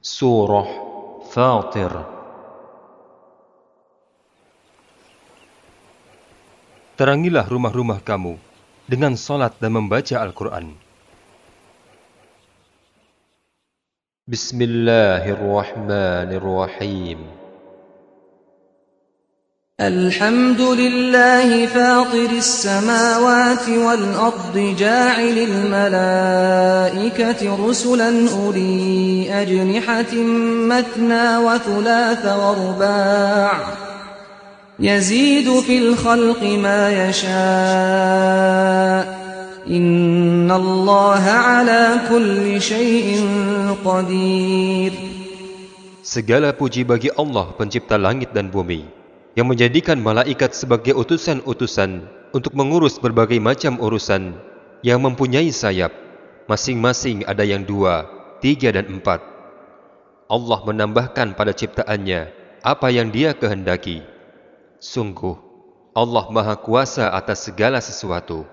Surah Fatir Terangilah rumah-rumah kamu dengan salat dan membaca Al-Quran. Bismillahirrahmanirrahim. الحمد لله فاطر السماوات والأرض جاعل الملائكة رسلا أولي أجنحة مثنى وثلاث ورباع يزيد في الخلق ما يشاء إن الله على كل شيء قدير Segala puji bagi Allah pencipta langit dan bumi. yang menjadikan malaikat sebagai utusan-utusan untuk mengurus berbagai macam urusan yang mempunyai sayap. Masing-masing ada yang dua, tiga, dan empat. Allah menambahkan pada ciptaannya apa yang dia kehendaki. Sungguh, Allah Maha Kuasa atas segala sesuatu.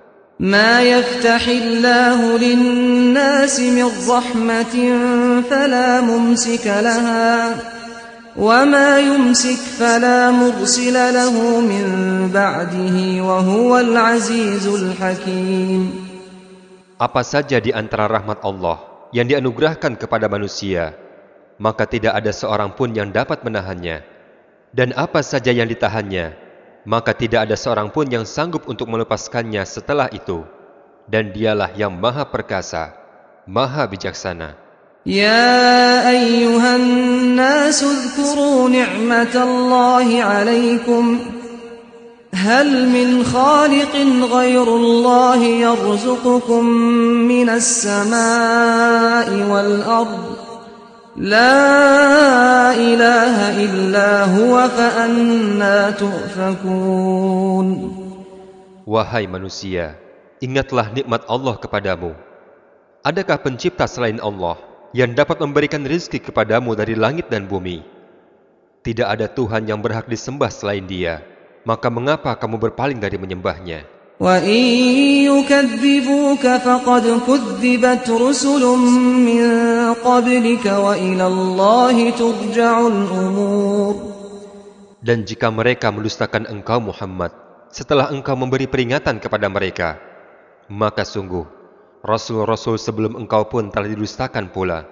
ما يفتح الله للناس من رحمة فلا ممسك لها وما يمسك فلا مرسل له من بعده وهو العزيز الحكيم Apa saja di antara rahmat Allah yang dianugerahkan kepada manusia, maka tidak ada seorang pun yang dapat menahannya. Dan apa saja yang ditahannya, maka tidak ada seorang pun yang sanggup untuk melepaskannya setelah itu. Dan dialah yang maha perkasa, maha bijaksana. يا أيها الناس اذكروا نعمة الله عليكم. هل من خالق غير الله يرزقكم من السماء والأرض؟ لا إله إلا هو فأنا تؤفكون. Wahai manusia, ingatlah nikmat Allah kepadamu. Adakah pencipta selain Allah? yang dapat memberikan rizki kepadamu dari langit dan bumi. Tidak ada Tuhan yang berhak disembah selain dia, maka mengapa kamu berpaling dari menyembahnya? Dan jika mereka mendustakan engkau Muhammad, setelah engkau memberi peringatan kepada mereka, maka sungguh Rasul-Rasul sebelum engkau pun telah didustakan pula.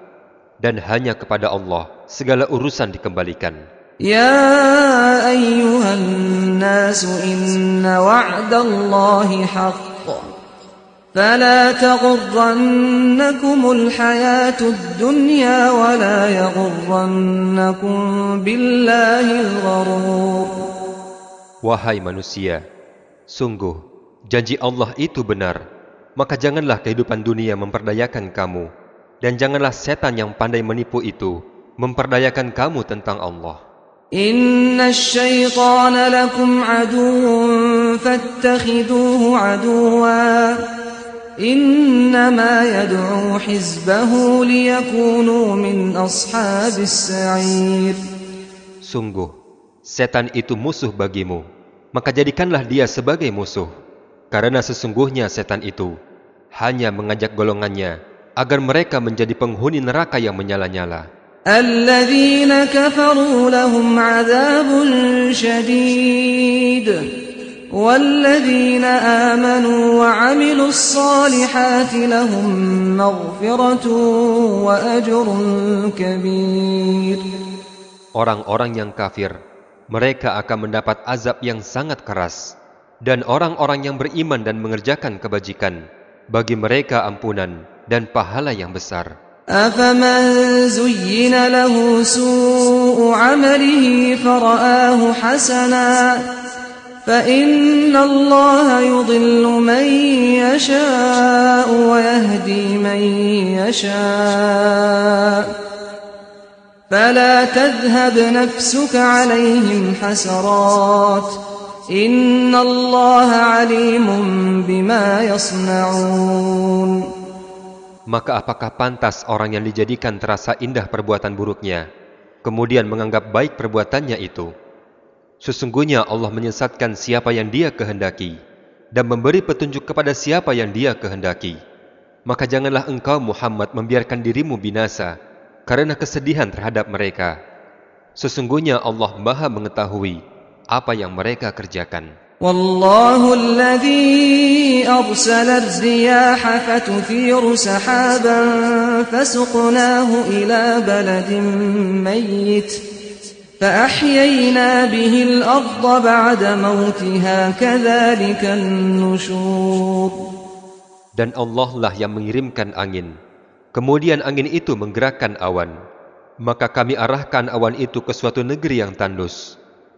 Dan hanya kepada Allah segala urusan dikembalikan. يا أيها الناس إن وعد الله حق فلا تغرنكم الحياة الدنيا ولا يغرنكم بالله الغرور Wahai manusia, sungguh janji Allah itu benar. maka janganlah kehidupan dunia memperdayakan kamu, dan janganlah setan yang pandai menipu itu memperdayakan kamu tentang Allah. Inna syaitana lakum aduun fattakhiduhu aduwa Innama yad'u hizbahu liyakunu min ashabis sa'ir Sungguh, setan itu musuh bagimu, maka jadikanlah dia sebagai musuh. Karena sesungguhnya setan itu hanya mengajak golongannya agar mereka menjadi penghuni neraka yang menyala-nyala. الذين كفروا لهم عذاب شديد والذين آمنوا وعملوا الصالحات لهم مغفرة وأجر كبير Orang-orang yang kafir, mereka akan mendapat azab yang sangat keras. Dan orang-orang yang beriman dan mengerjakan kebajikan, bagi mereka ampunan dan pahala yang besar. أفمن زين له سوء عمله فرآه حسنا فإن الله يضل من يشاء ويهدي من يشاء فلا تذهب نفسك عليهم حسرات maka apakah pantas orang yang dijadikan terasa indah perbuatan buruknya, kemudian menganggap baik perbuatannya itu? Sesungguhnya Allah menyesatkan siapa yang dia kehendaki, dan memberi petunjuk kepada siapa yang dia kehendaki. Maka janganlah engkau Muhammad membiarkan dirimu binasa, karena kesedihan terhadap mereka. Sesungguhnya Allah maha mengetahui, apa yang mereka kerjakan. والله الذي أرسل الرياح فتثير سحابا فسقناه إلى بلد ميت فأحيينا به الأرض بعد موتها كذلك النشور Dan Allah lah yang mengirimkan angin. Kemudian angin itu menggerakkan awan. Maka kami arahkan awan itu ke suatu negeri yang tandus.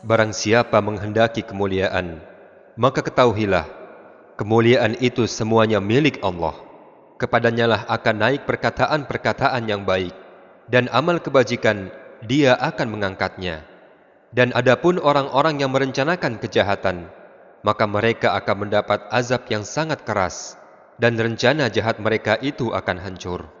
Barang siapa menghendaki kemuliaan, maka ketahuilah, kemuliaan itu semuanya milik Allah. Kepadanyalah akan naik perkataan-perkataan yang baik, dan amal kebajikan dia akan mengangkatnya. Dan adapun orang-orang yang merencanakan kejahatan, maka mereka akan mendapat azab yang sangat keras, dan rencana jahat mereka itu akan hancur.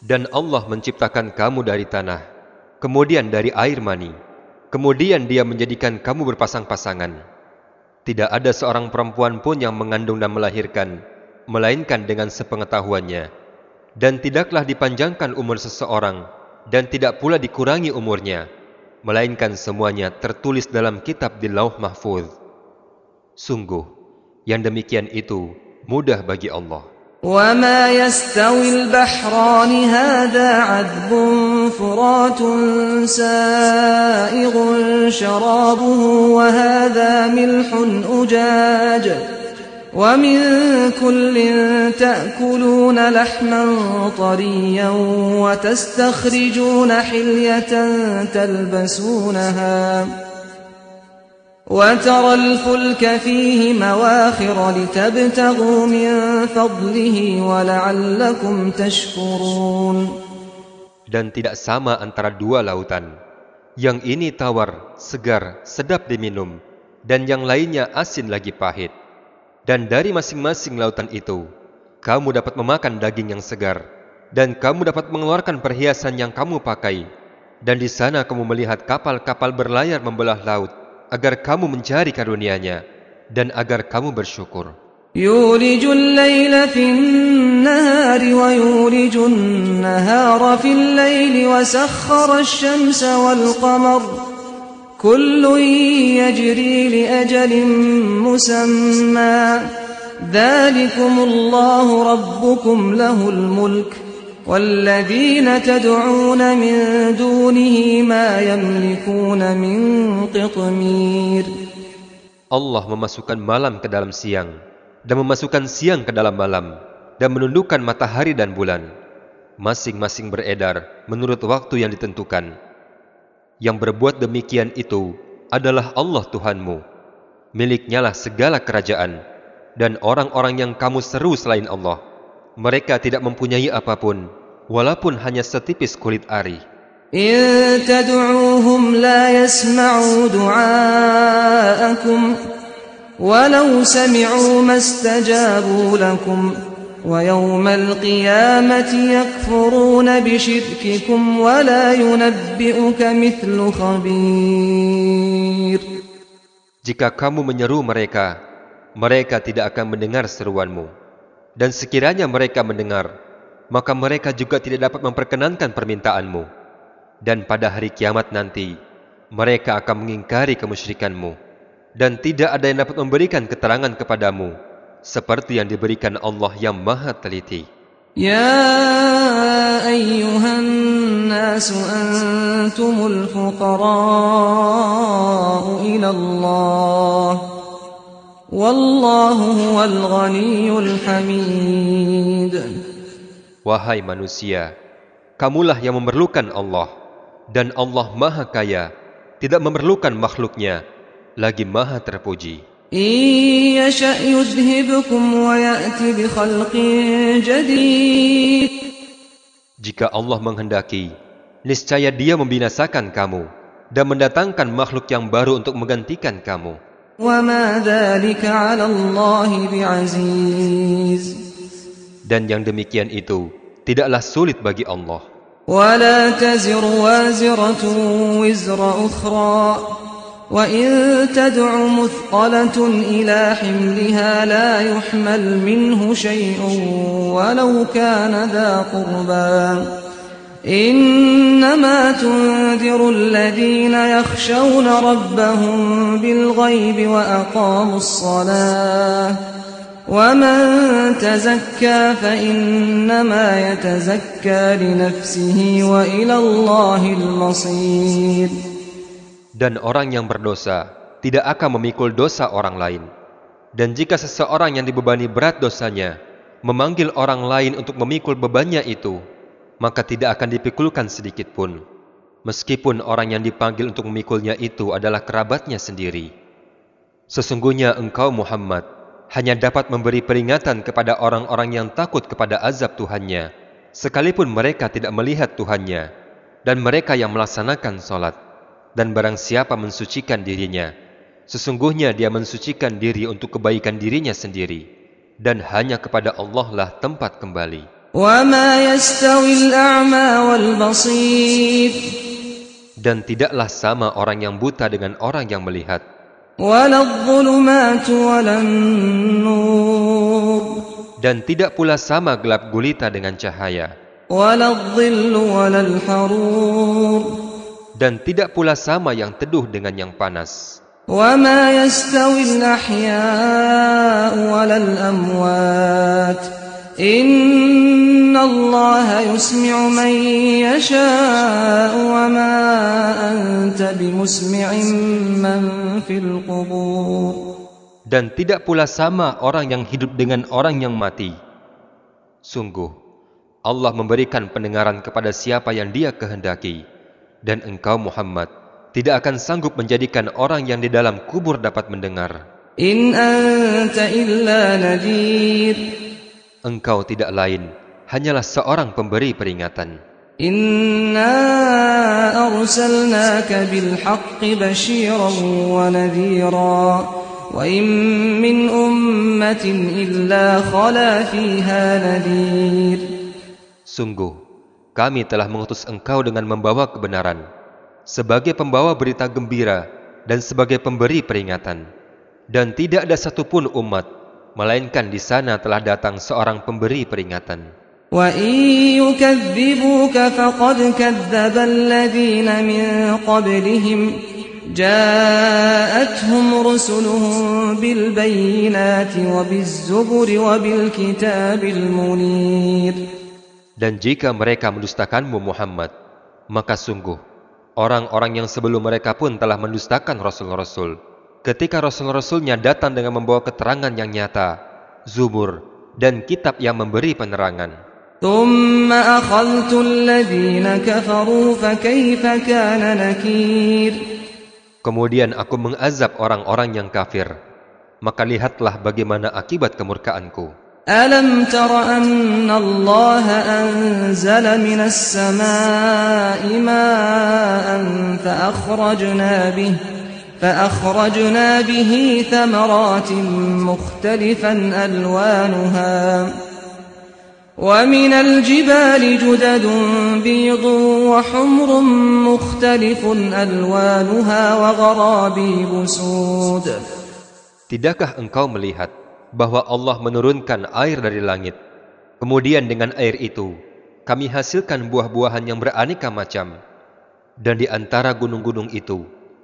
Dan Allah menciptakan kamu dari tanah, kemudian dari air mani, kemudian Dia menjadikan kamu berpasang-pasangan. Tidak ada seorang perempuan pun yang mengandung dan melahirkan, melainkan dengan sepengetahuannya. Dan tidaklah dipanjangkan umur seseorang, dan tidak pula dikurangi umurnya, melainkan semuanya tertulis dalam kitab di lauh mahfuz. Sungguh, yang demikian itu mudah bagi Allah. وما يستوي البحران هذا عذب فرات سائغ شرابه وهذا ملح أجاج ومن كل تأكلون لحما طريا وتستخرجون حلية تلبسونها وترى الفلك فيه مواخر لتبتغوا من فضله ولعلكم تشكرون Dan tidak sama antara dua lautan. Yang ini tawar, segar, sedap diminum, dan yang lainnya asin lagi pahit. Dan dari masing-masing lautan itu, kamu dapat memakan daging yang segar, dan kamu dapat mengeluarkan perhiasan yang kamu pakai. Dan di sana kamu melihat kapal-kapal berlayar membelah laut, agar kamu mencari karunia-Nya dan agar kamu bersyukur. يولج الليل في النهار ويولج النهار في الليل وسخر الشمس والقمر كل يجري لأجل مسمى ذلكم الله ربكم له الملك والذين تدعون من دونه ما يملكون من قطمير Allah memasukkan malam ke dalam siang dan memasukkan siang ke dalam malam dan menundukkan matahari dan bulan. Masing-masing beredar menurut waktu yang ditentukan. Yang berbuat demikian itu adalah Allah Tuhanmu. Miliknya lah segala kerajaan dan orang-orang yang kamu seru selain Allah. Mereka tidak mempunyai apapun, walaupun hanya setipis kulit ari. إن تدعوهم لا يسمعوا دعاءكم ولو سمعوا ما استجابوا لكم ويوم القيامة يكفرون بشرككم ولا ينبئك مثل خبير Jika kamu menyeru mereka, mereka tidak akan mendengar seruanmu. Dan sekiranya mereka mendengar, maka mereka juga tidak dapat memperkenankan permintaanmu. Dan pada hari kiamat nanti, mereka akan mengingkari kemusyrikanmu. Dan tidak ada yang dapat memberikan keterangan kepadamu seperti yang diberikan Allah yang Maha Teliti. يا أيها الناس أنتم الفقراء إلى الله Wahai manusia, kamulah yang memerlukan Allah dan Allah Maha Kaya, tidak memerlukan makhluknya, lagi Maha terpuji. Jika Allah menghendaki, niscaya Dia membinasakan kamu dan mendatangkan makhluk yang baru untuk menggantikan kamu. وما ذلك على الله بعزيز. Dan yang demikian itu tidaklah sulit bagi Allah. ولا تزر وازرة وزر أخرى. وإن تدع مثقلة إلى حملها لا يحمل منه شيء ولو كان ذا قربى. إنما تنذر الذين يخشون ربهم بالغيب وأقاموا الصلاة ومن تزكى فإنما يتزكى لنفسه وإلى الله المصير Dan orang yang berdosa tidak akan memikul dosa orang lain. Dan jika seseorang yang dibebani berat dosanya memanggil orang lain untuk memikul bebannya itu, maka tidak akan dipikulkan sedikit pun. Meskipun orang yang dipanggil untuk memikulnya itu adalah kerabatnya sendiri. Sesungguhnya engkau Muhammad hanya dapat memberi peringatan kepada orang-orang yang takut kepada azab Tuhannya, sekalipun mereka tidak melihat Tuhannya, dan mereka yang melaksanakan sholat. Dan barang siapa mensucikan dirinya, sesungguhnya dia mensucikan diri untuk kebaikan dirinya sendiri, dan hanya kepada Allah lah tempat kembali. وما يستوي الأعمى والبصير Dan tidaklah sama orang yang buta dengan orang yang melihat, ولا الظلمات ولا النور dan tidak pula sama gelap gulita dengan cahaya, ولا الظل ولا الحرور dan tidak pula sama yang teduh dengan yang panas. وما يستوي الأحياء ولا الأموات Dan tidak pula sama orang yang hidup dengan orang yang mati. Sungguh Allah memberikan pendengaran kepada siapa yang dia kehendaki. Dan engkau Muhammad tidak akan sanggup menjadikan orang yang di dalam kubur dapat mendengar engkau tidak lain hanyalah seorang pemberi peringatan. Inna arsalnaka bil haqqi basyiran wa nadhira min ummatin illa khala fiha. Sungguh kami telah mengutus engkau dengan membawa kebenaran sebagai pembawa berita gembira dan sebagai pemberi peringatan dan tidak ada satupun umat melainkan di sana telah datang seorang pemberi peringatan. وإن يكذبوك فقد كذب الذين من قبلهم جاءتهم رسلهم بالبينات وبالزبر وبالكتاب المنير Dan jika mereka mendustakanmu Muhammad, maka sungguh, orang-orang yang sebelum mereka pun telah mendustakan Rasul-Rasul. ketika rasul-rasulnya datang dengan membawa keterangan yang nyata, zubur, dan kitab yang memberi penerangan. Kemudian aku mengazab orang-orang yang kafir. Maka lihatlah bagaimana akibat kemurkaanku. Alam tara anna Allah anzala minas samai ma'an fa akhrajna bih فأخرجنا به ثمرات مختلفا ألوانها ومن الجبال جدد بيض وحمر مختلف ألوانها وغرابيب سود Tidakkah engkau melihat bahwa Allah menurunkan air dari langit? Kemudian dengan air itu, kami hasilkan buah-buahan yang beraneka macam. Dan di antara gunung-gunung itu,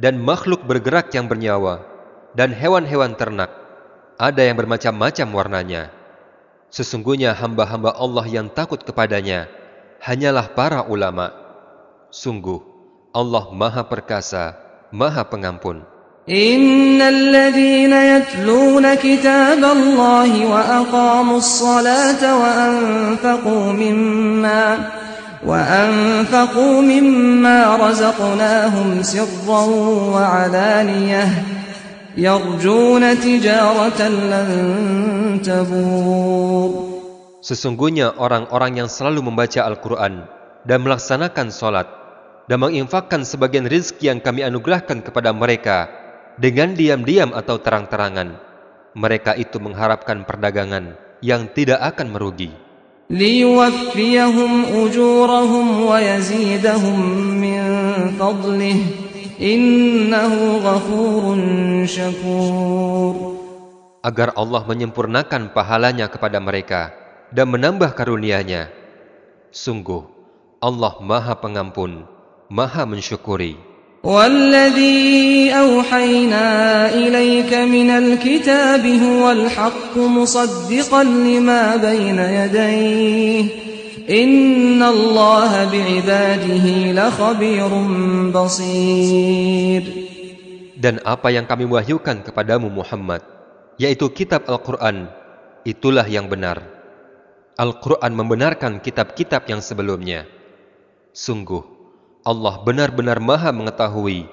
dan makhluk bergerak yang bernyawa, dan hewan-hewan ternak. Ada yang bermacam-macam warnanya. Sesungguhnya hamba-hamba Allah yang takut kepadanya hanyalah para ulama. Sungguh, Allah Maha Perkasa, Maha Pengampun. Innalladzina wa aqamus salat wa وأنفقوا مما رزقناهم سرا وعلانية يرجون تجارة لن تبور Sesungguhnya orang-orang yang selalu membaca Al-Quran dan melaksanakan sholat dan menginfakkan sebagian rizki yang kami anugerahkan kepada mereka dengan diam-diam atau terang-terangan. Mereka itu mengharapkan perdagangan yang tidak akan merugi. ليوفيهم أجورهم ويزيدهم من فضله إنه غفور شكور agar Allah menyempurnakan pahalanya kepada mereka dan menambah karunia-Nya. Sungguh, Allah Maha Pengampun, Maha Mensyukuri. والذي أوحينا إليك من الكتاب هو الحق مصدقا لما بين يديه إن الله بعباده لخبير بصير Dan apa yang kami wahyukan kepadamu Muhammad, yaitu kitab Al-Quran, itulah yang benar. Al-Quran membenarkan kitab-kitab yang sebelumnya. Sungguh, Allah benar-benar maha mengetahui,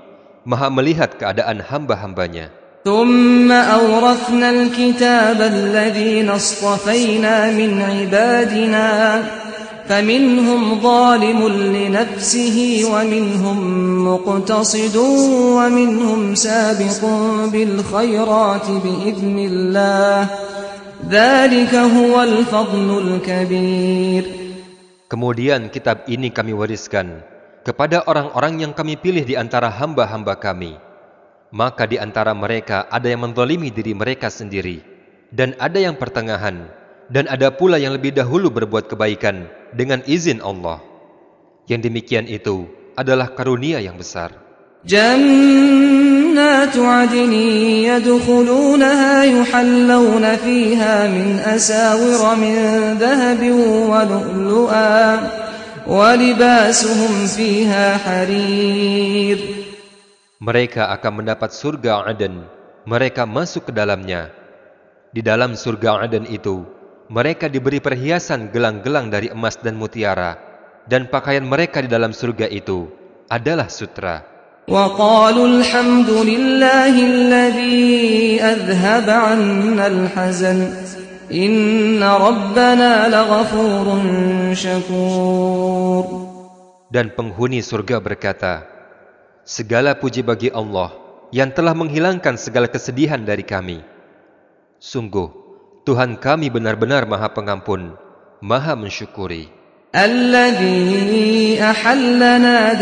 maha melihat keadaan hamba-hambanya. ثم أورثنا الكتاب الذين اصطفينا من عبادنا فمنهم ظالم لنفسه ومنهم مقتصد ومنهم سابق بالخيرات بإذن الله ذلك هو الفضل الكبير Kemudian kitab ini kami wariskan kepada orang-orang yang kami pilih di antara hamba-hamba kami. Maka di antara mereka ada yang menzalimi diri mereka sendiri, dan ada yang pertengahan, dan ada pula yang lebih dahulu berbuat kebaikan dengan izin Allah. Yang demikian itu adalah karunia yang besar. جنات عدن يدخلونها يحلون فيها من أساور من ذهب ولؤلؤا ولباسهم فيها حرير Mereka akan mendapat surga Aden. Mereka masuk ke dalamnya. Di dalam surga Aden itu, mereka diberi perhiasan gelang-gelang dari emas dan mutiara. Dan pakaian mereka di dalam surga itu adalah sutra. وقالوا الحمد لله الذي أذهب عنا الحزن dan penghuni surga berkata, Segala puji bagi Allah yang telah menghilangkan segala kesedihan dari kami. Sungguh, Tuhan kami benar-benar maha pengampun, maha mensyukuri. Alladhi ahallana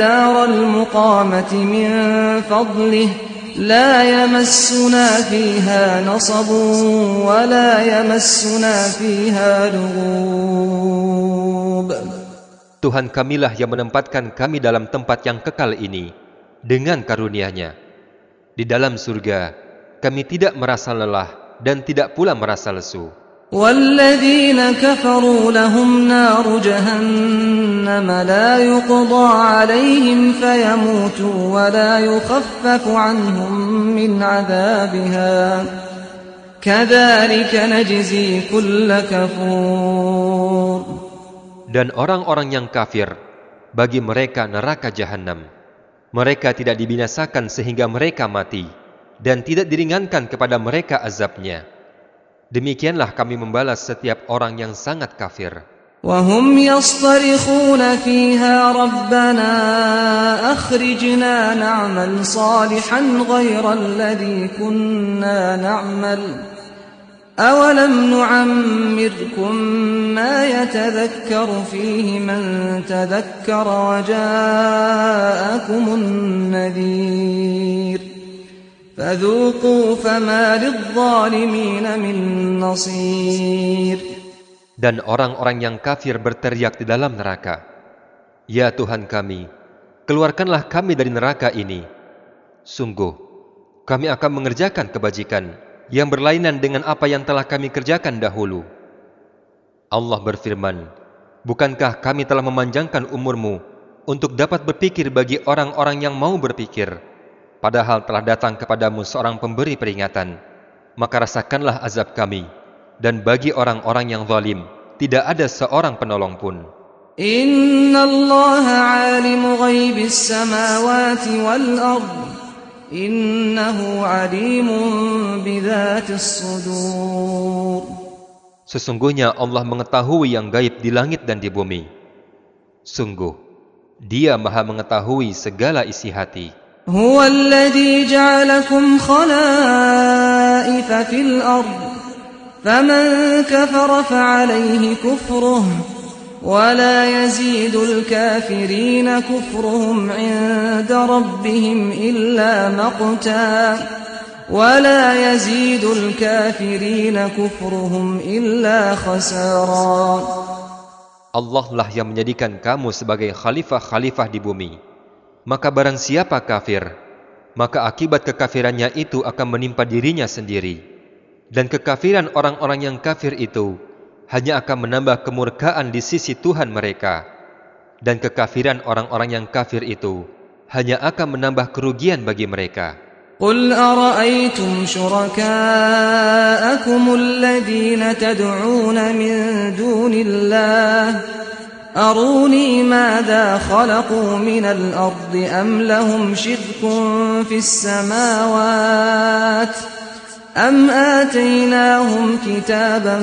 لا يمسنا فيها نصب ولا يمسنا فيها لغوب Tuhan kamilah yang menempatkan kami dalam tempat yang kekal ini dengan karunia-Nya. Di dalam surga, kami tidak merasa lelah dan tidak pula merasa lesu. والذين كفروا لهم نار جهنم لا يقضى عليهم فيموتوا ولا يخفف عنهم من عذابها كذلك نجزي كل كفور Dan orang-orang yang kafir, bagi mereka neraka jahanam. Mereka tidak dibinasakan sehingga mereka mati, dan tidak diringankan kepada mereka azabnya. Demikianlah kami membalas setiap orang yang sangat kafir. وهم يصطرخون فيها ربنا أخرجنا نعمل صالحا غير الذي كنا نعمل أولم نعمركم ما يتذكر فيه من تذكر وجاءكم النذير Dan orang-orang yang kafir berteriak di dalam neraka, Ya Tuhan kami, keluarkanlah kami dari neraka ini. Sungguh, kami akan mengerjakan kebajikan yang berlainan dengan apa yang telah kami kerjakan dahulu. Allah berfirman, Bukankah kami telah memanjangkan umurmu untuk dapat berpikir bagi orang-orang yang mau berpikir, padahal telah datang kepadamu seorang pemberi peringatan, maka rasakanlah azab kami dan bagi orang-orang yang zalim tidak ada seorang penolong pun. Inna Allah alimu ghaibis samawati wal ard. Innahu alimun bidhatis sudur. Sesungguhnya Allah mengetahui yang gaib di langit dan di bumi. Sungguh, Dia Maha mengetahui segala isi hati. هو الذي جعلكم خلائف في الأرض فمن كفر فعليه كفره ولا يزيد الكافرين كفرهم عند ربهم إلا مقتا ولا يزيد الكافرين كفرهم إلا خسارا الله لا yang menjadikan kamu sebagai khalifah-khalifah di bumi. Maka barang siapa kafir, maka akibat kekafirannya itu akan menimpa dirinya sendiri. Dan kekafiran orang-orang yang kafir itu hanya akan menambah kemurkaan di sisi Tuhan mereka. Dan kekafiran orang-orang yang kafir itu hanya akan menambah kerugian bagi mereka. قل أرأيتم شركاءكم الذين تدعون من دون الله أروني ماذا خلقوا من الأرض أم لهم شرك في السماوات ؟ أم آتيناهم كتابا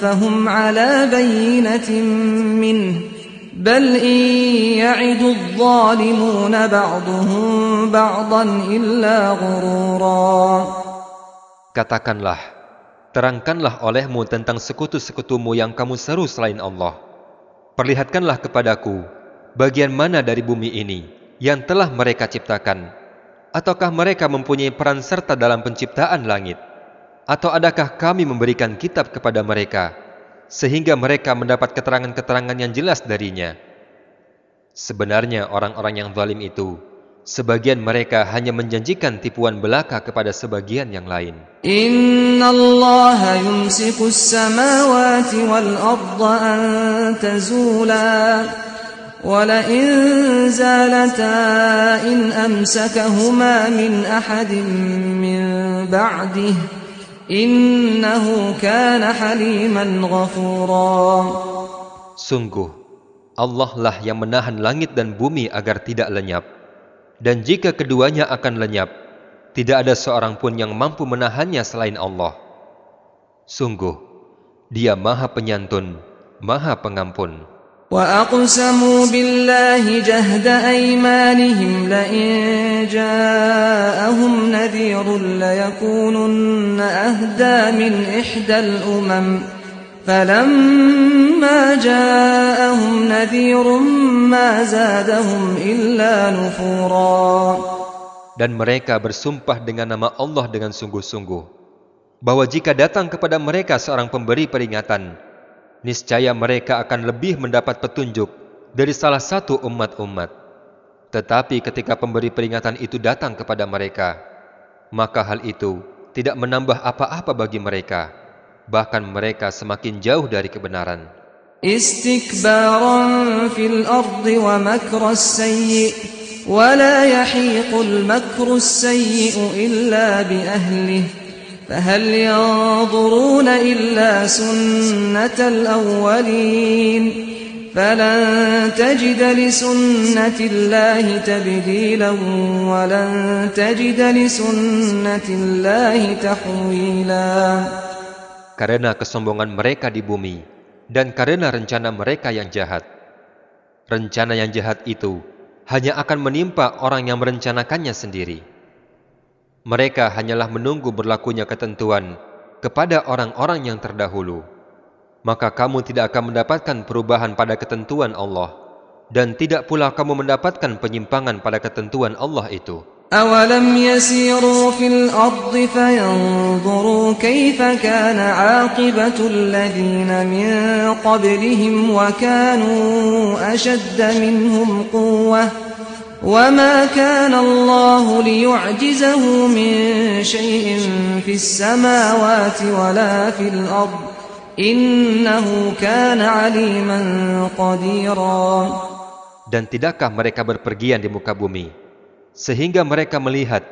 فهم على بينة منه بل إن يعد الظالمون بعضهم بعضا إلا غرورا Katakanlah, terangkanlah olehmu tentang sekutu-sekutumu yang kamu seru selain Allah. Perlihatkanlah kepadaku bagian mana dari bumi ini yang telah mereka ciptakan. Ataukah mereka mempunyai peran serta dalam penciptaan langit? Atau adakah kami memberikan kitab kepada mereka sehingga mereka mendapat keterangan-keterangan yang jelas darinya? Sebenarnya orang-orang yang zalim itu sebagian mereka hanya menjanjikan tipuan belaka kepada sebagian yang lain. Inna Allah yumsiku samawati wal arda an tazula ولئن زالتا إن أمسكهما من أحد من بعده Innahu kana haliman ghafura. Sungguh, Allah lah yang menahan langit dan bumi agar tidak lenyap. Dan jika keduanya akan lenyap, tidak ada seorang pun yang mampu menahannya selain Allah. Sungguh, dia maha penyantun, maha pengampun. وأقسموا بالله جهد أيمانهم لئن جاءهم نذير ليكونن أهدى من إحدى الأمم فلما جاءهم نذير ما زادهم إلا نفورا Dan mereka bersumpah dengan nama Allah dengan sungguh-sungguh bahwa jika datang kepada mereka seorang pemberi peringatan niscaya mereka akan lebih mendapat petunjuk dari salah satu umat-umat. Tetapi ketika pemberi peringatan itu datang kepada mereka, maka hal itu tidak menambah apa-apa bagi mereka, Bahkan mereka semakin jauh dari kebenaran. Wa makras sayyi wa la yahiqul makru sayyi'u illa bi ahlihi فهل ينظرون إلا سنة الأولين فلن تجد لسنة الله تبديلا ولن تجد لسنة الله تحويلا Karena kesombongan mereka di bumi, dan karena rencana mereka yang jahat. Rencana yang jahat itu hanya akan menimpa orang yang merencanakannya sendiri. Mereka hanyalah menunggu berlakunya ketentuan kepada orang-orang yang terdahulu. Maka kamu tidak akan mendapatkan perubahan pada ketentuan Allah dan tidak pula kamu mendapatkan penyimpangan pada ketentuan Allah itu. أولم يسيروا في الأرض فينظروا كيف كان عاقبة الذين من قبلهم وكانوا أشد منهم قوة وما كان الله ليعجزه من شيء في السماوات ولا في الأرض إنه كان عليما قديرا. Dan tidakkah mereka berpergian di muka bumi? Sehingga mereka melihat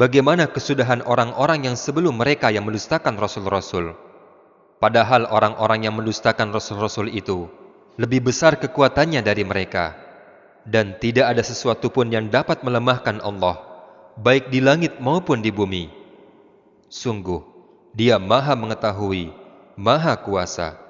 bagaimana kesudahan orang-orang yang sebelum mereka yang mendustakan rasul-rasul. Padahal orang-orang yang mendustakan rasul-rasul itu lebih besar kekuatannya dari mereka, dan tidak ada sesuatu pun yang dapat melemahkan Allah, baik di langit maupun di bumi. Sungguh, Dia Maha Mengetahui, Maha Kuasa.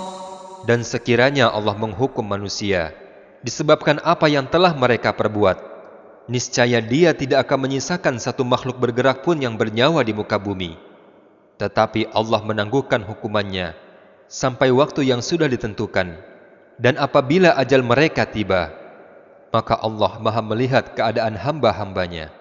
Dan sekiranya Allah menghukum manusia disebabkan apa yang telah mereka perbuat, niscaya Dia tidak akan menyisakan satu makhluk bergerak pun yang bernyawa di muka bumi. Tetapi Allah menangguhkan hukumannya sampai waktu yang sudah ditentukan. Dan apabila ajal mereka tiba, maka Allah Maha melihat keadaan hamba-hambanya.